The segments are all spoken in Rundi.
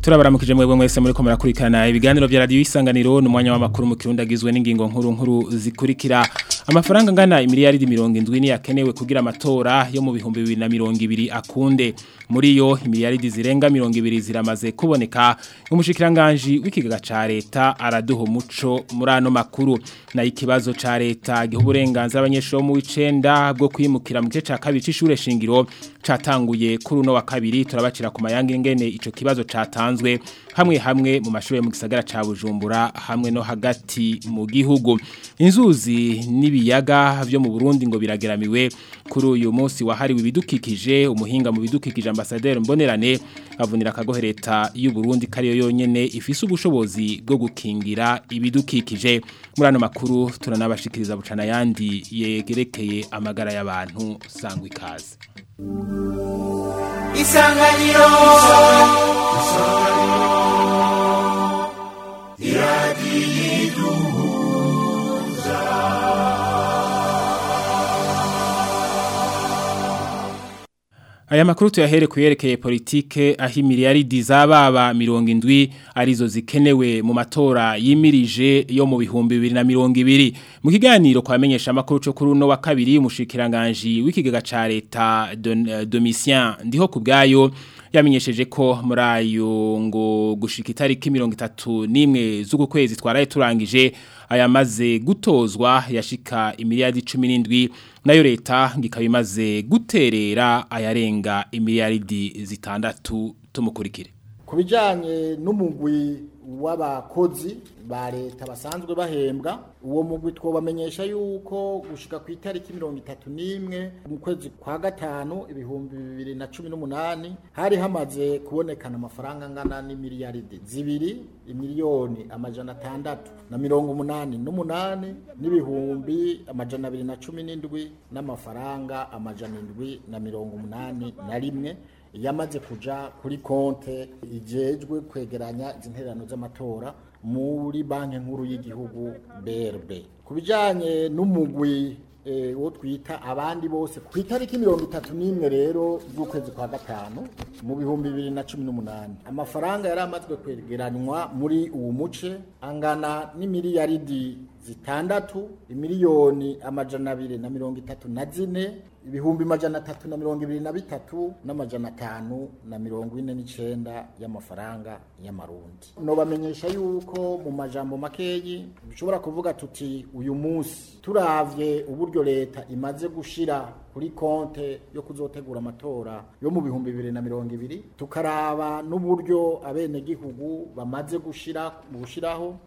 turabaramukije mwebwe mwese muri komera kurikana ibiganiro bya radio isanganiro numwanya w'amakuru mu kirundi agizwe n'ingingo nkuru nkuru zikurikira amafaranga ngana miliyari 70 ni yakenewe kugira amatora yo mu bihumbi 2020 akunde muri yo miliyari zirenga 200 ziramaze kuboneka umushikiranganje w'ikigaga ca leta araduho umuco muri ano makuru na ikibazo ca leta gihuburenganza abanyeshuri mu wicenda bwo kwimukira mu gice ca kabiri c'ishure shingiro catanguye kuri uno wa kabiri turabacira ku mayange ngene ico kibazo catanzwe zisanzwe hamwe hamwe mu mashuri mu gisagara ca Bujumbura hamwe no hagati mu gihugu inzuzi n'ibiyaga byo mu Burundi ngo birageramiwe kuri uyu munsi wahariwe ibidukikije umuhinga mu bidukikije ambassadeur Mbonerane avunira akagohe y'u Burundi kariyo yonyene ifise ubushobozi bwo gukingira ibidukikije murano makuru turanabashikiriza bucana yandi yegerekeye amagara y'abantu sangwa ikaze isanganiro Aya makuru tuyahere kuyerekeye politike aho imiliyaridi z'ababa mirongo indwi arizo zikenewe mu matora yimirije yo mu bihumbi bibiri na mirongo ibiri mu kiganiro kwamenyesha amakuru cyo kuri uno wa kabiri umushikiranganje w'ikigega cya leta eh, Domitien ndiho ku kubgayo yamenyesheje ko muri ayo ngo gushika itariki mirongo itatu n'imwe z'uku kwezi twaraye turangije ayamaze gutozwa yashika imiliyadi cumi n'indwi nayo leta ikaba imaze guterera ayarenga imiliyadi zitandatu tumukurikire ku bijyanye n'umugwi w'abakozi ba leta basanzwe bahembwa uwo mugwi twobamenyesha yuko gushika ku itariki mirongo itatu n'imwe mu kwezi kwa gatanu ibihumbi bibiri na cumi n'umunani hari hamaze kubonekana amafaranga angana n'imiliyaridi zibiri imiliyoni amajana atandatu na mirongo umunani n'umunani n'ibihumbi amajana abiri na cumi n'indwi n'amafaranga amajana indwi na mirongo umunani na rimwe yamaze kuja kuri konte ijejwe kwegeranya intererano z'amatora muri banki nkuru y'igihugu BRB ku bijyanye n'umugwi eh, wo twita abandi bose ku itariki mirongo itatu n'imwe rero z'ukwezi kwa gatanu mu bihumbi bibiri na cumi n'umunani amafaranga yari amaze kwegeranywa muri uwo muce angana n'imiliyaridi zitandatu imiliyoni amajana abiri na mirongo itatu na zine ibihumbi majana atatu na mirongo ibiri na bitatu n'amajana atanu na mirongo ine n'icyenda y'amafaranga y'amarundi nobamenyesha yuko mu majambo makeyi dushobora kuvuga tuti uyu munsi turavye uburyo leta imaze gushira kuri konte yo kuzotegura amatora yo mu bihumbi bibiri na mirongo ibiri tukaraba n'uburyo abenegihugu bamaze gushira mu gushiraho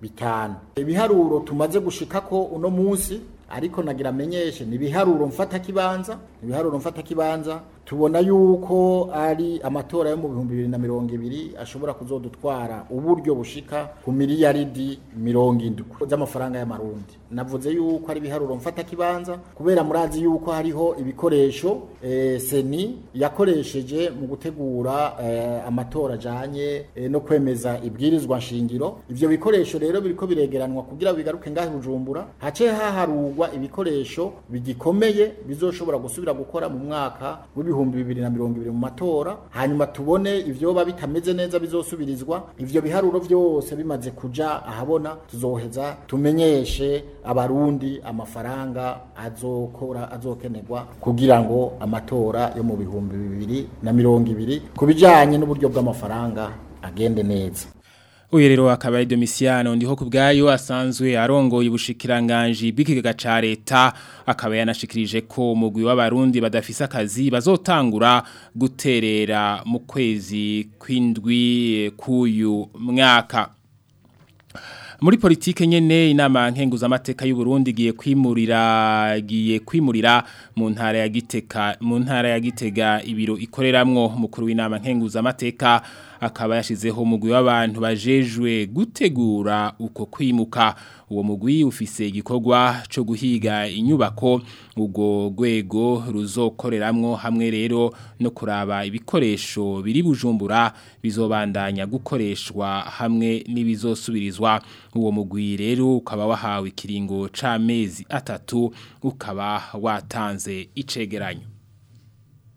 bitanu ibiharuro tumaze gushika ko uno munsi ariko nagira amenyeshe ni ibiharuro mfata kibanza ibiharuro mfata kibanza tubona yuko ari amatora yo mu bihumbi bibiri na mirongo ibiri ashobora kuzodutwara uburyo bushika ku miliyaridi mirongo indwi z'amafaranga y'amarundi navuze yuko ari ibiharuro mfata kibanza kubera murazi yuko hariho ibikoresho eh, seni yakoresheje mu gutegura eh, amatora ajanye eh, no kwemeza ibwirizwa shingiro ibyo bikoresho rero biriko biregeranwa kugira bigaruke ngahe bujumbura hace haharurwa ibikoresho bigikomeye bizoshobora gusubira gukora mu mwaka w'ibi w'ibihumbi bibiri na mirongo ibiri mu matora hanyuma tubone ibyoba bitameze neza bizosubirizwa ibyo biharuro byose bimaze kujya ahabona tuzoheza tumenyeshe abarundi amafaranga azokora azokenerwa kugira ngo amatora yo mu bihumbi bibiri na mirongo ibiri ku bijyanye n'uburyo bw'amafaranga agende neza uyu rero Domisiano ari Domisiyano ndiho ku bwayo asanzwe arongoye ubushikiranganje bw'ikigaga ca leta akaba yanashikirije ko mugwi w'abarundi badafise akazi bazotangura guterera mu kwezi kw'indwi eh, k'uyu mwaka muri politike nyene inama nkenguza amateka y'u Burundi giye kwimurira giye kwimurira mu ntara ya Giteka mu ntara ya Gitega ibiro ikoreramwo mukuru w'inama nkenguza amateka akaba yashyizeho umugwi w'abantu bajejwe gutegura uko kwimuka uwo mugwi ufise igikorwa cyo guhiga inyubako ubwo rwego ruzokoreramwo hamwe rero no kuraba ibikoresho biri bujumbura bizobandanya gukoreshwa hamwe n'ibizosubirizwa uwo mugwi rero ukaba wahawe ikiringo c'amezi atatu ukaba watanze icegeranyo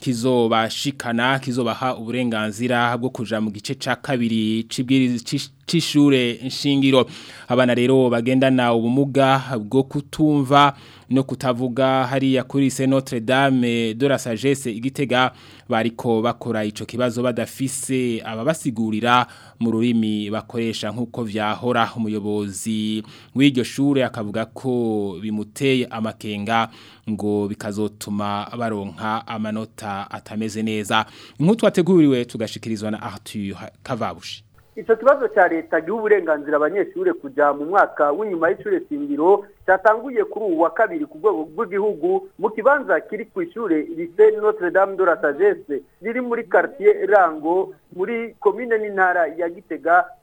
kizobashikana kizobaha uburenganzira bwo kuja mu gice ca kabiri c'ishure nshingiro abana rero bagendana ubumuga bwo kutumva no kutavuga hariya kuri se Notre Dame de la Sagesse igitega bariko bakora ico kibazo badafise aba basigurira mu rurimi bakoresha nkuko vyahora umuyobozi w'iryo shure akavuga ko bimuteye amakenga ngo bikazotuma baronka amanota atameze neza nk'utwateguriwe tugashikirizwa na Arthur Kavabushi icyo kibazo cya leta giha uburenganzira abanyeshuri kujya mu mwaka w'inyuma y'ishuri shingiro cyatanguye kuri uwa kabiri ku rwego rw'igihugu mu kibanza kiri ku ishuri lise notre dame de la sagesse riri muri quartier rango muri komine n'intara ya gitega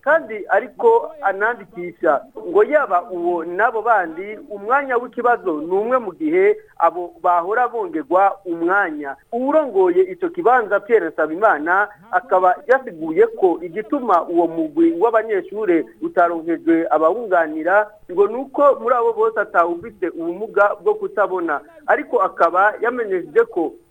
kandi ariko anandikisha ngo yaba uwo n'abo bandi umwanya w'ikibazo ni umwe mu gihe abo bahora bongerwa umwanya uwurongoye icyo kibanza Pierre Nsabimana akaba yasiguye ko igituma uwo mugwi w'abanyeshuri utaronkejwe abawunganira ngo ni uko muri abo bose atawufite ubumuga bwo kutabona ariko akaba yamenyeje ko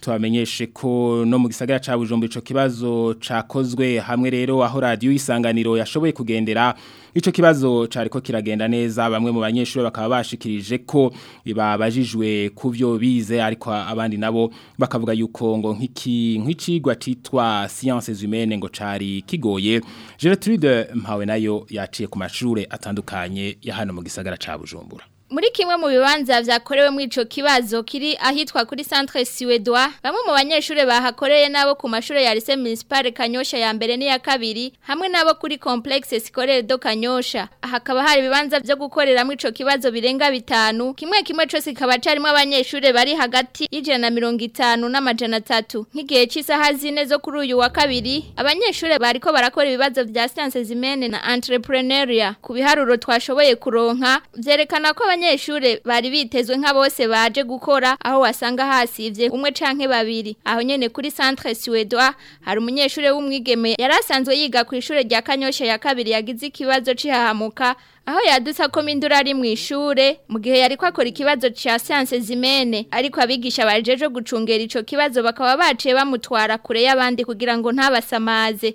tubamenyeshe ko no mu gisagara ca Bujumbura ico kibazo cakozwe hamwe rero aho radio isanganiro yashoboye kugendera ico kibazo cariko kiragenda neza bamwe mu banyeshuri bakaba bashikirije ko babajijwe ku byo bize ariko abandi nabo bakavuga yuko ngo nk'iki nk'icigwa citwa sciences humaines ngo cari kigoye Gertrude Mpawe nayo yaciye ku mashure atandukanye ya hano mu gisagara ca Bujumbura muri kimwe mu bibanza byakorewemo ico kibazo kiri ahitwa kuri Centre Siwedwa bamwe mu banyeshure bahakoreye nabo ku mashure ya Lycée Municipal Kanyosha ya mbere ni kabiri hamwe nabo kuri Complexe Scolaire do Kanyosha hakaba hari bibanza byo gukoreramo ico kibazo birenga bitanu kimwe kimwe cose kikaba carimo abanyeshure bari hagati y'ijana mirongo itanu n'amajana atatu nk'igihe cy'isaha zine zo kuri uyu wa kabiri abanyeshure bariko barakora ibibazo vya sciences humaines na entrepreneuria ku biharuro twashoboye kuronka vyerekana ko abanyeshuri bari bitezwe nka bose baje gukora aho wasanga hasivye umwe canke babiri aho nyene kuri centre Suédois hari umunyeshuri w'umwigeme yarasanzwe yiga ku ishure rya Kanyosha ya kabiri yagize ikibazo cihahamuka aho yadutse ko mindura ari mu ishure mu gihe yari kwakora ikibazo cya siyanse zimene ariko abigisha bajeje gucungera ico kibazo bakaba baciye bamutwara kure y'abandi kugira ngo ntabasamaze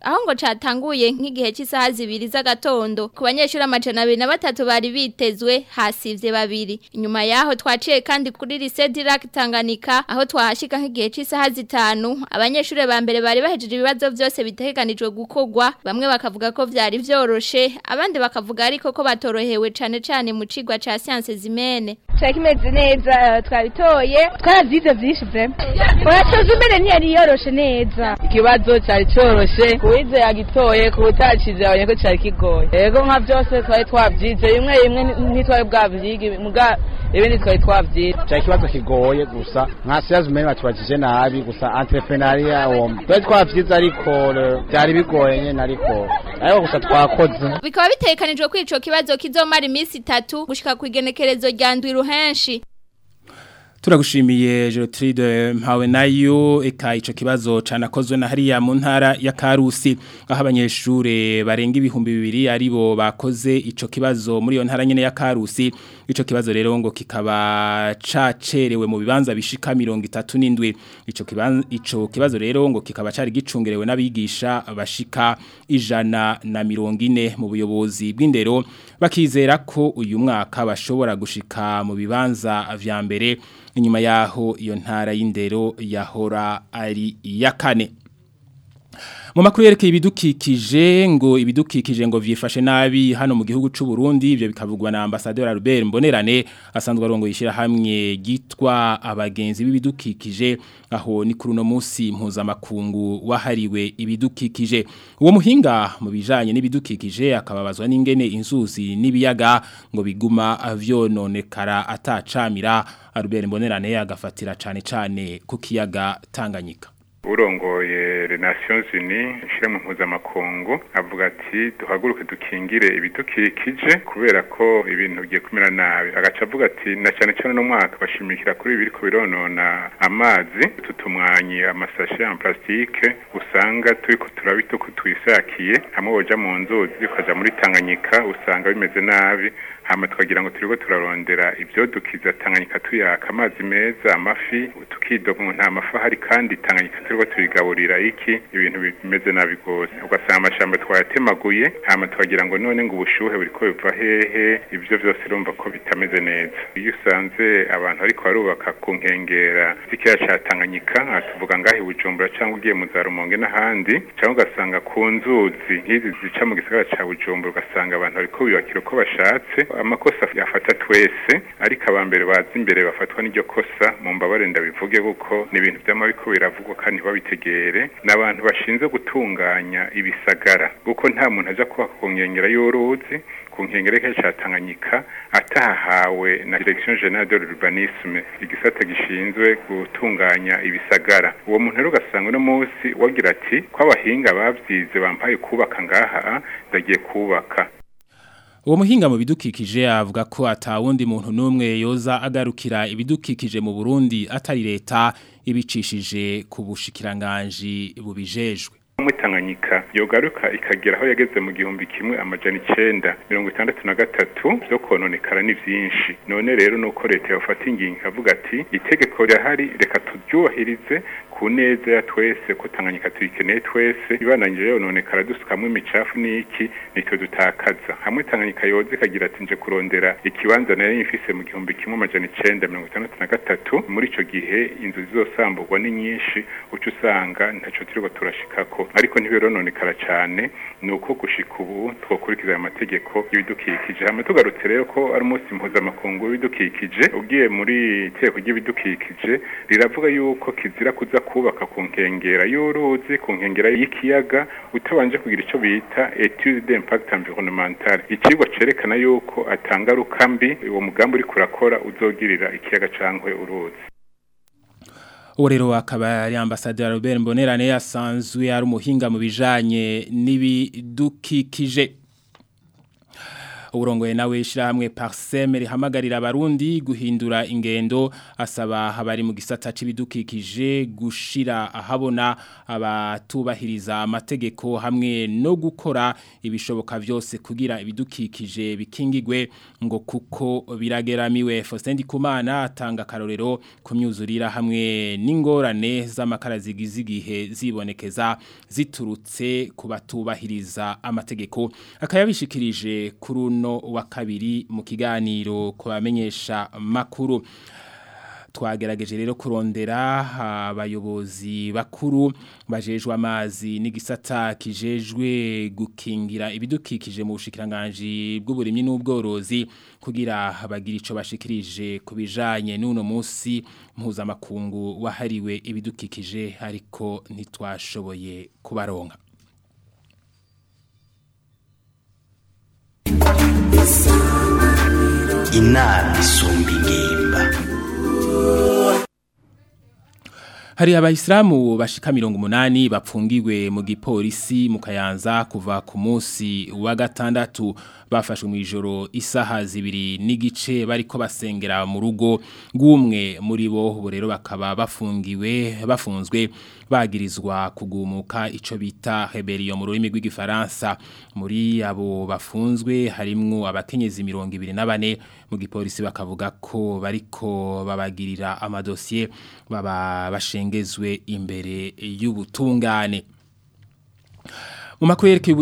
aho ngo catanguye nk'igihe cy'isaha zibiri z'agatondo ku banyeshuri amajana abiri na batatu bari bitezwe hasivye babiri nyuma yaho twaciye kandi kuri lycée Dirac Tanganika aho twahashika nk'igihe cy'isaha zitanu abanyeshuri ba mbere bari bahejeje ibibazo byose biteganijwe gukorwa bamwe bakavuga ko byari vyoroshe abandi bakavuga ariko ko batorohewe cane cane mu cigwa ca siyanse zimene cyakimeze neza twabitoye twarazize byinshi pe uracoze imbere ntiyari yoroshe neza ikibazo cyari cyoroshe kuwize yagitoye ku butacize ko cyari kigoye yego nka byose twari twabyize bimwe bimwe ntitwari bwabyige ibindi twari twabyize cyari ikibazo kigoye gusa nka siyazi umenya nabi gusa entrepreneuria wombi twari twabyize ariko eh, byari bigoye nyine ariko ariko gusa twakoze bikaba bitekanijwe ko ico kibazo kizomara iminsi itatu gushika ku igenekerezo rya ndwi ruhenshi turagushimiye Gertrude mpawe nayo eka ico kibazo canakozwe na hariya mu ntara ya Karusi aho abanyeshure barenga ibihumbi bibiri aribo bakoze ico kibazo muri iyo ntara nyene ya Karusi ico kibazo rero ngo kikaba cacerewe mu bibanza bishika 37 ico kibanza ico kibazo rero ngo kikaba cari gicungerewe n'abigisha bashika ijana na 40 mu buyobozi bw'indero bakizera ko uyu mwaka bashobora gushika mu bibanza vya mbere inyuma yaho iyo ntara y'indero yahora ari iya kane mu makuru yerekeye ibidukikije ngo ibidukikije ngo vyifashe nabi hano mu gihugu cy’u Burundi ibyo bikavugwa na ambassadeur Albert Mbonerane asanzwe arongoye ishira hamwe gitwa abagenzi b'ibidukikije aho ni kuri no munsi impuza makungu wahariwe ibidukikije uwo muhinga mu bijanye n'ibidukikije akababazwa n'ingene inzuzi n'ibiyaga ngo biguma vyononekara atacamira Albert Mbonerane yagafatira cyane cane ku kiyaga Tanganyika urongoye Nations Unies ishirahamwe mpuzamakungu avuga ati duhaguruke dukingire ibidukikije kubera ko ibintu bigiye kumera nabi agaca avuga ati na cyane cyane no mwaka bashimikira kuri ibi biriko bironona amazi tutumwanyi amasashe en plastique usanga turiko turabituko tuyisakiye hamwe boja mu nzu ukaja muri Tanganyika usanga bimeze nabi hama twagira ngo turibo turarondera ibyo dukiza tanganyika tuyaka amazi meza amafi tukidoga nta mafi ahari kandi tanganyika turibo tuyigaburira iki ibintu bimeze nabi rwose ugasanga amashamba twayatemaguye hama twagira ngo none ngo ubushuhe buriko biva hehe ibyo byose urumva ko bitameze neza iyo usanze abantu ariko barubaka ku nkengera z'ikiyaga ca tanganyika tuvuga ngaho i bujumbura cyangwa ugiye mu za rumonge n'ahandi cyangwa ugasanga ku nzuzi nk'izi zica mu gisagara ca bujumbura ugasanga abantu bariko biyubakira uko bashatse amakosa yafata twese ariko abambere mbere bazi imbere bafatwa n'iryo kosa mu mbabare ndabivuge kuko ni ibintu by'amabiko biravugwa kandi babitegere ni abantu bashinzwe gutunganya ibisagara kuko nta muntu ajya kuba ku nkengero y'uruzi ku nkengero cya Tanganyika atahawe na Direction Generale de l'Urbanisme igisate gishinzwe gutunganya ibisagara uwo muntu rero ugasanga uno munsi wagira ati ko abahinga babyize bampaye kubaka ngaha ndagiye kubaka uwo muhinga mu bidukikije avuga ko atawundi muntu n'umwe yoza agarukira ibidukikije mu burundi atari leta ibicishije ku bushikiranganji bubijejwe yogaruka ikagera aho yageze mu gihumbi kimwe amajana icenda mirongo itandatu na gatatu byo kononekara ni byinshi none rero nuko leta yafata ingingo ikavuga ati itegeko rirahari reka turyubahirize ku ya twese ko tanganyika tuyikeneye twese ibananije rero none karadusukamwo imicafu n'iki nitwe dutakaza hamwe tanganyika yoze ikagira ati nje kurondera ikibanza nari mfise mu gihumbi kimwe amajana icenda mirongo itandatu na gatatu muri ico gihe inzu zizosamburwa ni nyinshi uca usanga ntaco turiko turashikako ariko ntibirononekara cane ni uko gushika ubu twokurikiza aya mategeko y'ibidukikije hamwe tugarutse rero ko ari umunsi mpuzamakungu w'ibidukikije ugiye muri iteko ry'ibidukikije riravuga yuko kizira kuza kubaka ku nkengero y'uruzi ku nkengero y'ikiyaga utabanje kugira icyo bita etude de impact environnementale ikigo cerekana yuko atangaruka mbi uwo mugambi uri kurakora uzogirira ikiyaga cangwe uruzi ubu rero akaba ari ambasaderi Robert Mbonerane yasanzwe ari umuhinga mu bijanye n'ibidukikije urongoye nawe ishyirahamwe pariseme rihamagarira abarundi guhindura ingendo asaba habari mu gisata cy'ibidukikije gushira ahabona abatubahiriza amategeko hamwe no gukora ibishoboka byose kugira ibidukikije bikingigwe ngo kuko birageramiwe Faustin Kumana atanga akarorero kumyuzurira hamwe n'ingorane z'amakara zigizigihe zibonekeza ziturutse kubatubahiriza amategeko akayabishikirije kuri muno wa kabiri mu kiganiro ku makuru twagerageje rero kurondera ah, abayobozi bakuru bajejwe amazi n'igisata kijejwe gukingira ibidukikije mu bushikiranganje bw'uburimyi n'ubworozi kugira bagira ico bashikirije kubijanye n'uno munsi mpuzamakungu wahariwe ibidukikije ariko ntitwashoboye kubaronga inama isumba hari abayisilamu bashika mirongo umunani bapfungiwe mu gipolisi mu kayanza kuva ku munsi wa gatandatu bafashwe mu ijoro isaha zibiri n'igice bariko basengera mu rugo rw'umwe muri bo ubu rero bakaba bafungiwe bafunzwe bagirizwa kugumuka ico bita rebellion mu rurimi rw'igifaransa muri abo bafunzwe harimwo abakenyezi 24 mu gipolisi bakavuga ko bariko babagirira amadosiye baba bashengezwe imbere y'ubutungane mu makuru yerekeye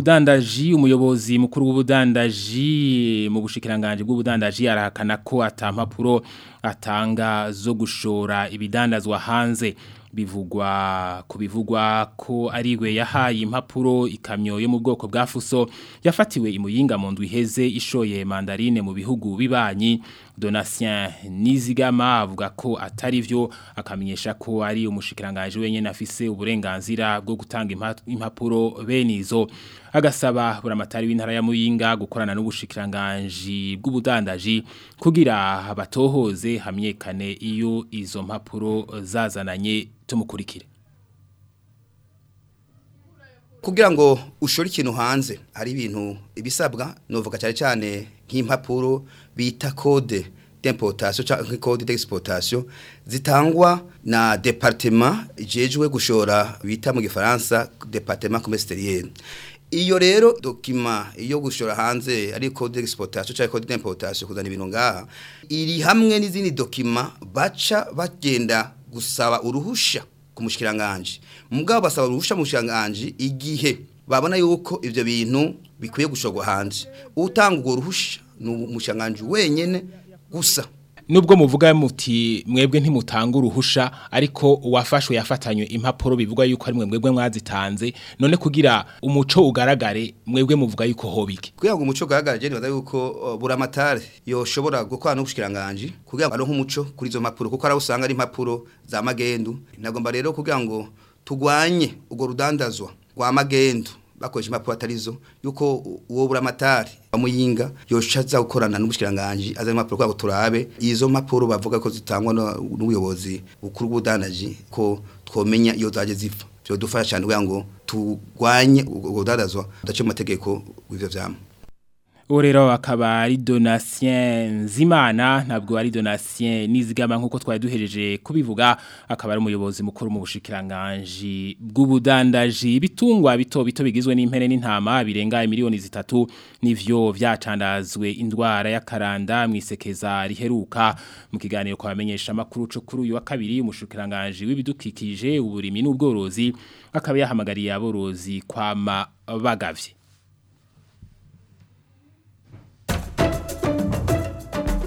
umuyobozi mukuru w'ubudandaji mu bushikiranganje bw'ubudandaji arahakana ko ata mpapuro atanga zo gushora ibidandazwa hanze bivugwa ku bivugwa ko ariwe yahaye impapuro ikamyo yo mu bwoko bwa fuso yafatiwe imuyinga mu ndwi iheze ishoye mandarine mu bihugu bibanyi donatien nizigama avuga ko atari byo akamenyesha ko ari umushikirangaje wenyine afise uburenganzira bwo gutanga impapuro bene izo agasaba buramatari w'intara ya Muyinga gukorana n'ubushikiranganji bw'ubudandaji kugira abatohoze hamyekane iyo izo mpapuro zazananye tumukurikire kugira ngo ushore ikintu hanze hari ibintu ibisabwa novuga cyane cyane nk'impapuro bita code d'importation cyangwa code d'exportation zitangwa na departement jejwe gushora bita mu gifaransa Departement commercial iyo rero dokima iyo gushora hanze ari code exportation cyangwa code importation kuzana ibintu ngaha iri hamwe n'izindi dokima baca bagenda gusaba uruhusha kumushikiranganje mugabo basaba uruhusha mushikiranganje igihe babona yuko ibyo bintu bikwiye gushogwa hanze utanga uruhusha ni umushikiranganje wenyene gusa nubwo muvuga muti mwebwe ntimutanga uruhusha ariko uwafashwe yafatanywe impapuro bivugwa yuko ari mwebwe mwazitanze none kugira umuco ugaragare mwebwe muvuga yuko hobike kugira ngo umuco ugaragare je nibaza yuko uh, buramatare yoshobora gukora n'ubushikiranganje kugira ngo aronke umuco kuri izo mpapuro kuko usanga ari impapuro za magendu nagomba rero kugira ngo tugwanye ubwo rudandazwa rwa magendu bakoresha impapuro atarizo yuko uwo buramatari amuyinga yoshaza gukorana n'umushikiranganje aza impapuro kwa turabe izo mpapuro bavuga ko zitangwa n'ubuyobozi bukuru bw'udanaji ko twomenya iyo zaje zipfa byo dufasha cyane ngo turwanye ubudadazwa ndace mu w'ivyo vyama ubu rero akaba ari donasiyo z'imana ntabwo ari donasiyo n'izigama nk'uko twari duhereje kubivuga akaba ari umuyobozi mukuru mu bushikiranganji bw'ubudandaji ibitungwa bito bito bigizwe n'impene n'intama birenga miliyoni zitatu n'ivyo vyacandazwe indwara y'akaranda mwisekeza riheruka mu kiganiro kwa bamenyesha makuru cyo kuri uyu wa kabiri umushikiranganje w'ibidukikije uburimi n'ubworozi akaba yahamagariye aborozi kwama bagavye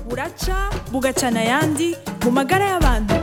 buraca bugacana ayandi mu magara y'abantu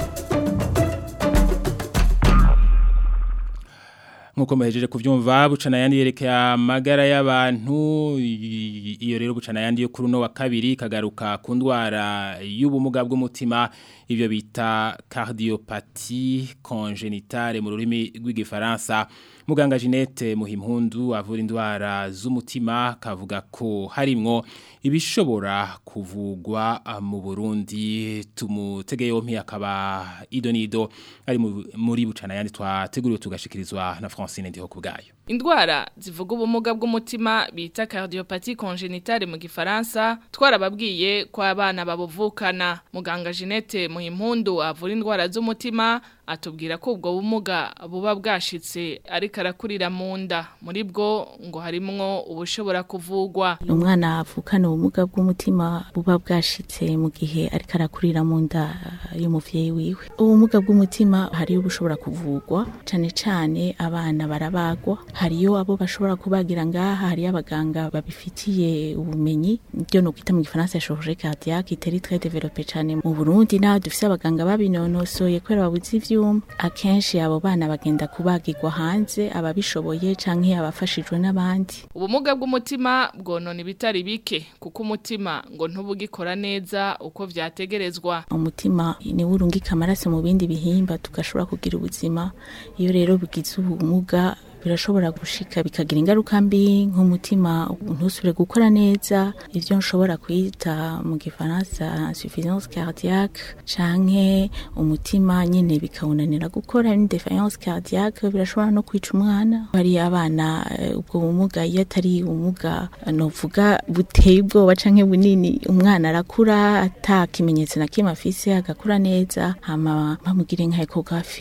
nk'uko muhejeje kubyumva bucana ayandi yerekeye amagara y'abantu iyo rero bucana ayandi yo kuri uno wa kabiri ikagaruka ku ndwara y'ubumuga bw'umutima ibyo bita cardiopati congenitale mu rurimi rw'igifaransa muganga Jeanette muhimpundu avura indwara z'umutima kavuga ko harimo ibishobora kuvugwa ah, mu Burundi tumutege yompi akaba idonido ari muri bucana yandi twateguriwe tugashikirizwa na Francine ndiho kubgayo indwara zivuga ubumuga bw'umutima bita cardiopathy congénitale mu gifaransa twarababwiye ko abana babuvukana muganga Jeanette impundu avura indwara z'umutima atubwira ko ubwo bumuga buba bwashitse ariko arakurira mu nda muri bwo ngo harimwo ubushobora kuvugwa umwana avukana ubumuga bw'umutima buba bwashitse mu gihe ariko arakurira mu nda y'umuvyeyi wiwe ubumuga bw'umutima hari ubushobora kuvugwa cane cane abana barabagwa hariyo abo bashobora kubagira ngaha hariyo abaganga babifitiye ubumenyi ibyo ni ukwita mu gifaransa chirurgie cardiaque itari twadevelope cyane mu Burundi naho dufite abaganga babinonosoye kubera babuze ivyuma akenshi abo bana bagenda kubagirwa hanze ababishoboye canke abafashijwe n'abandi ubumuga bw'umutima bwonona ibitari bike kuko umutima ngo ntubugikora neza uko vyategerezwa umutima ni urungika amaraso mu bindi bihimba tugashobora kugira ubuzima iyo rero bugize ubumuga birashobora gushika bikagira ingaruka mbi nk'umutima ntusubire gukora neza ibyo nshobora kwita mu gifaransa insuffisance cardiaque canke umutima nyine bikawunanira gukora ni defiance cardiaque birashobora no kwica umwana bari abana eh, ubwo bumuga iyo atari ubumuga novuga buteye ubwoba canke bunini umwana arakura ata kimenyetso na kimwe afise agakura neza hama bamugire nka ekografi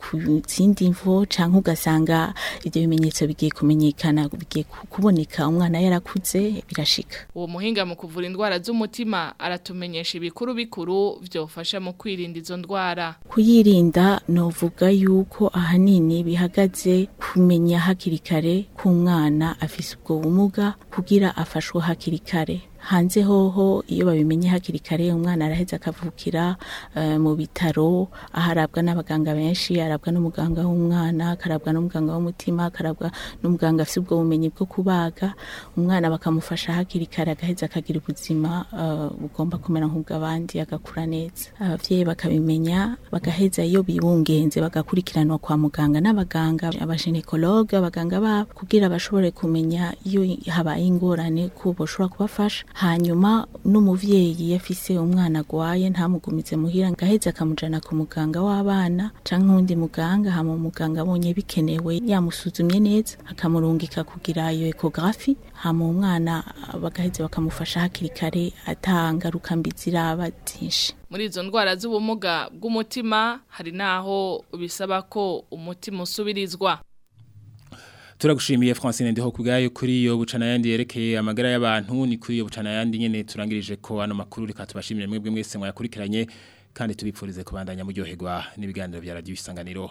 ku zindi mvo canke ugasanga ibyo bimenyetso bigiye kumenyekana bigiye kuboneka umwana yarakuze birashika uwo muhinga mu kuvura indwara z'umutima aratumenyesha ibikuru bikuru byofasha mu kwirinda izo ndwara kuyirinda novuga yuko ahanini bihagaze kumenya hakiri kare ku mwana afise ubwo bumuga kugira afashwe hakiri kare hanze hoho iyo babimenye hakiri kare umwana araheze akavukira eh, mu bitaro aharabwa n'abaganga benshi arabwa n'umuganga w'umwana akarabwa n'umuganga w'umutima akarabwa n'umuganga afite ubwo bumenyi bwo kubaga umwana bakamufasha hakiri kare agaheza akagira ubuzima eh, bugomba kumera nk'ubw'abandi agakura neza ababyeyi bakabimenya bagaheza iyo bibungenze bagakurikiranwa kwa muganga n'abaganga abajenekologe abaganga babo kugira bashobore kumenya iyo habaye ingorane ko bashobora kubafasha hanyuma n'umubyeyi yafise umwana agwaye ntamugumize muhira ngo aheze akamujana ku muganga w'abana canke uwundi muganga hama umuganga abonye bikenewe yamusuzumye neza akamurungika kugira iyo ekografi hama umwana bagaheza bakamufasha hakiri kare ata ngaruka mbi ziraba byinshi muri izo ndwara z'ubumuga bw'umutima hari naho bisaba ko umutima usubirizwa turagushimiye Francine ndiho kubgayo kuri iyo bucana yandi yerekeye amagara y'abantu ni kuri iyo bucana yandi nyene turangirije ko ano makuru rika tubashimire mwebwe mwese mwakurikiranye kandi tubipfurize kubandanya muryoherwa n'ibiganiro bya radio isanganiro